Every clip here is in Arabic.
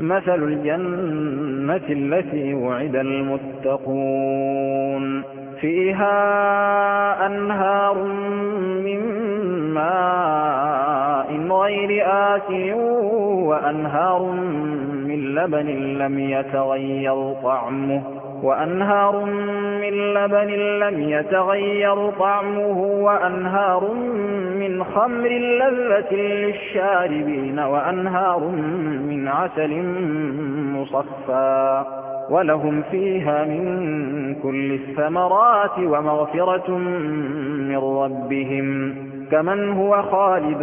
مثل الجنة التي وعد المتقون فيها أنهار من ماء غير آسن وأنهار من لبن لم يتغير طعمه وأنهار من لبن لم يتغير طعمه وأنهار من خمر لذة للشاربين وأنهار من عسل مصفى. ولهم فيها من كل الثمرات ومغفرة من ربهم. كمن هو خالد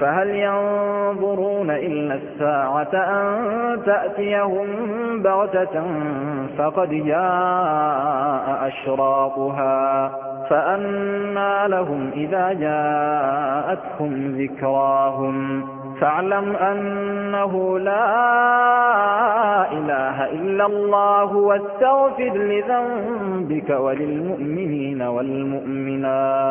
فهل ينظرون إلا الساعة أن تأتيهم بغتة فقد جاء أشراطها فأنى لهم إذا جاءتهم ذكراهم فاعلم أنه لا إله إلا الله واستغفر لذنبك وللمؤمنين والمؤمنات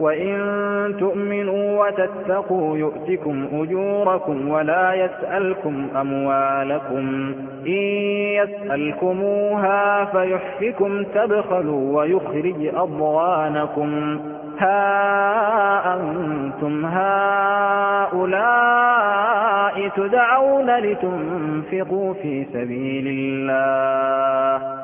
وإن تؤمنوا وتتقوا يؤتكم أجوركم ولا يسألكم أموالكم إن يسألكموها فيحفكم تبخلوا ويخرج أضوانكم ها أنتم هؤلاء تدعون لتنفقوا في سبيل الله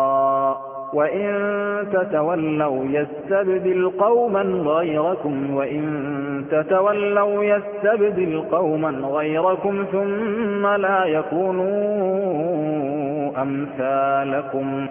وإن تتولوا يستبدل قوما غيركم وإن تتولوا يستبدل قوما غيركم ثم لا يكونوا أمثالكم